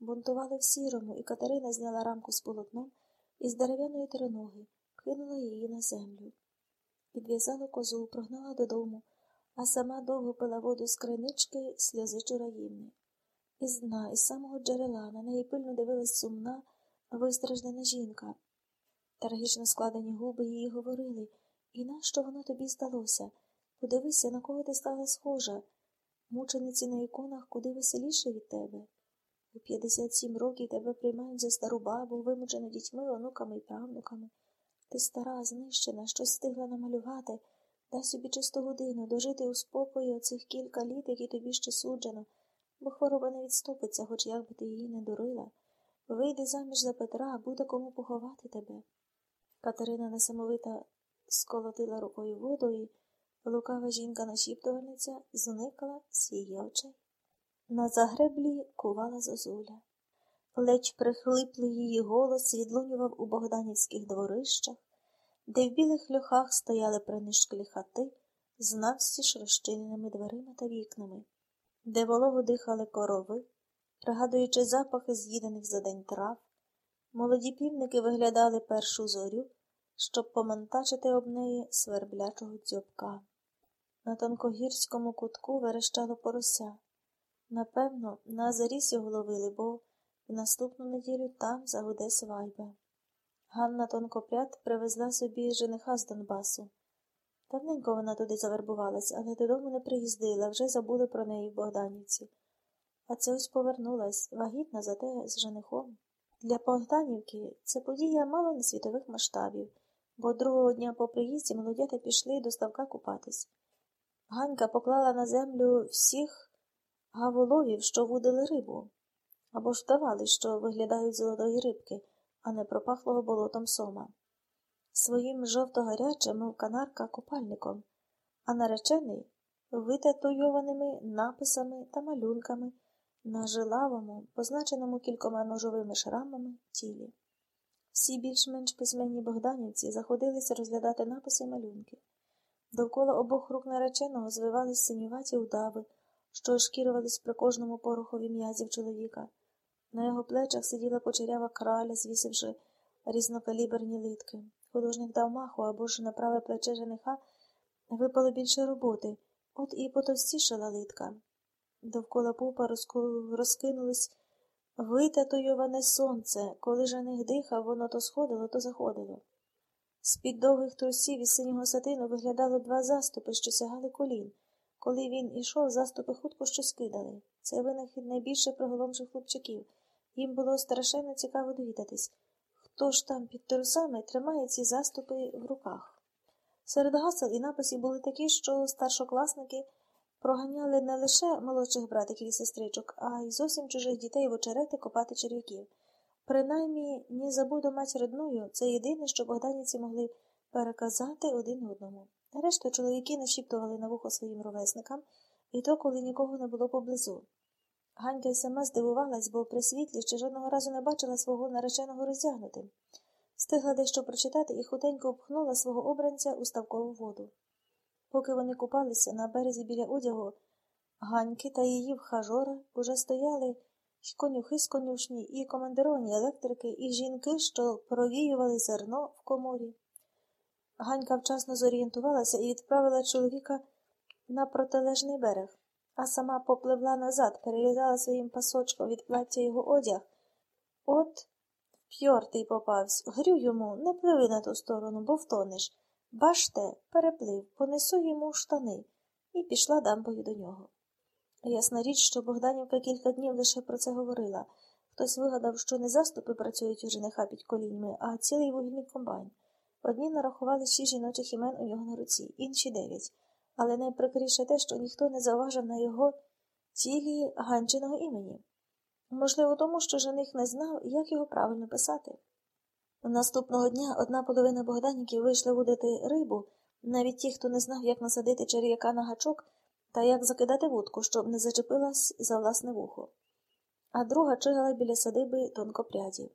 Бунтували в сірому, і Катерина зняла рамку з полотном із дерев'яної триноги, кинула її на землю. Підв'язала козу, прогнала додому, а сама довго пила воду з кринички сльози чураївни. Із дна, із самого джерела на неї пильно дивилась сумна, вистраждана жінка. Трагічно складені губи її говорили І нащо воно тобі здалося? Подивися, на кого ти стала схожа. Мучениці на іконах куди веселіше від тебе. У 57 років тебе приймають за стару бабу, вимучену дітьми, онуками і правнуками. Ти стара, знищена, щось встигла намалювати, дай собі чисту годину, дожити у спокої оцих кілька літ, які тобі ще суджено, бо хвороба не відступиться, хоч як би ти її не дурила. Вийди заміж за Петра, буде кому поховати тебе. Катерина несамовита сколотила рукою воду і лукава жінка нашіптувальниця зникла з її очей. На загреблі кувала зозуля. Ледь прихлиплий її голос відлунював у богданівських дворищах, де в білих льохах стояли принишклі хати з навстіж розчиненими дверима та вікнами, де волого дихали корови, пригадуючи запахи з'їдених за день трав, молоді півники виглядали першу зорю, щоб помонтачити об неї сверблячого дзьобка. На тонкогірському кутку верещало порося. Напевно, на заріс його ловили, бо в наступну неділю там загуде свайба. Ганна тонкопряд привезла собі жениха з Донбасу. Давненько вона туди завербувалась, але додому не приїздила, вже забули про неї в Богданівці. А це ось повернулась, вагітна, зате з женихом. Для Богданівки це подія мало не світових масштабів, бо другого дня по приїзді молодята пішли до ставка купатись. Ганька поклала на землю всіх гаволовів, що вудили рибу, або ж вдавали, що виглядають золотої рибки, а не пропахлого болотом сома. Своїм жовто-гарячим, мов канарка, купальником, а наречений витатуйованими написами та малюнками на жилавому, позначеному кількома ножовими шрамами тілі. Всі більш-менш письменні богданівці заходилися розглядати написи й малюнки. Довкола обох рук нареченого звивались синюваті удави що шкірувались при кожному порохові м'язів чоловіка. На його плечах сиділа почерява краля, звісивши різнокаліберні литки. Художник дав маху або ж на праве плече жениха випало більше роботи, от і потовстішала литка. Довкола пупа розкинулось витатуйоване сонце, коли жених дихав, воно то сходило, то заходило. З-під довгих трусів і синього сатину виглядало два заступи, що сягали колін. Коли він ішов, заступи хутко щось кидали. Це винахід найбільше приголомшив хлопчаків. Їм було страшенно цікаво довідатись, хто ж там під трусами тримає ці заступи в руках. Серед гасел і написів були такі, що старшокласники проганяли не лише молодших братиків і сестричок, а й зовсім чужих дітей в очерети копати черв'яків. Принаймні, не забуду мать родною, це єдине, що богданівці могли переказати один одному. Решта чоловіки нашіптували на вухо своїм ровесникам, і то, коли нікого не було поблизу. Ганька й сама здивувалась, бо при світлі ще жодного разу не бачила свого нареченого роздягнутим. Стигла дещо прочитати і хутенько обхнула свого обранця у ставкову воду. Поки вони купалися на березі біля одягу, Ганьки та її вхажора уже стояли й конюхи з конюшні, і командировані електрики, і жінки, що провіювали зерно в коморі. Ганька вчасно зорієнтувалася і відправила чоловіка на протилежний берег, а сама попливла назад, перелізала своїм пасочком від плаття його одяг. От п'йортий попавсь, грю йому, не пливи на ту сторону, бо втонеш. Баште, переплив, понесу йому штани, і пішла дамбою до нього. Ясна річ, що Богданівка кілька днів лише про це говорила. Хтось вигадав, що не заступи працюють у жениха під коліньми, а цілий вугільний комбайн. Одні нарахували шість жіночих імен у нього на руці, інші дев'ять, але найприкріше те, що ніхто не заважив на його тілі ганчиного імені. Можливо, тому що жених не знав, як його правильно писати. Наступного дня одна половина богданіків вийшла водити рибу, навіть ті, хто не знав, як насадити черв'яка на гачок та як закидати вудку, щоб не зачепилась за власне вухо, а друга чигала біля садиби тонкопрядів.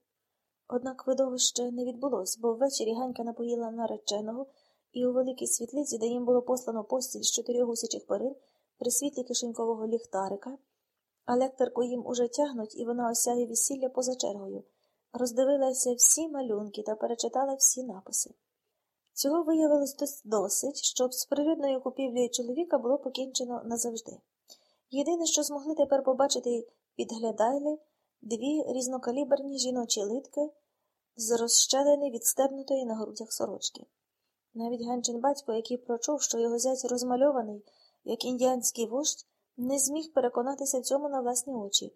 Однак видовище не відбулось, бо ввечері Ганька напоїла нареченого, і у великій світлиці, де їм було послано постіль з чотирьох гусячих перин, при світлі кишенькового ліхтарика, А лекторку їм уже тягнуть, і вона осяє весілля поза чергою. Роздивилася всі малюнки та перечитала всі написи. Цього виявилось дос- досить, щоб з привідною купівлею чоловіка було покінчено назавжди. Єдине, що змогли тепер побачити підглядайли, дві різнокаліберні жіночі литки з розщелини відстебнутої на грудях сорочки. Навіть Ганчин батько, який прочув, що його зять розмальований, як індіанський вождь, не зміг переконатися цьому на власні очі,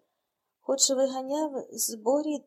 хоч виганяв з борі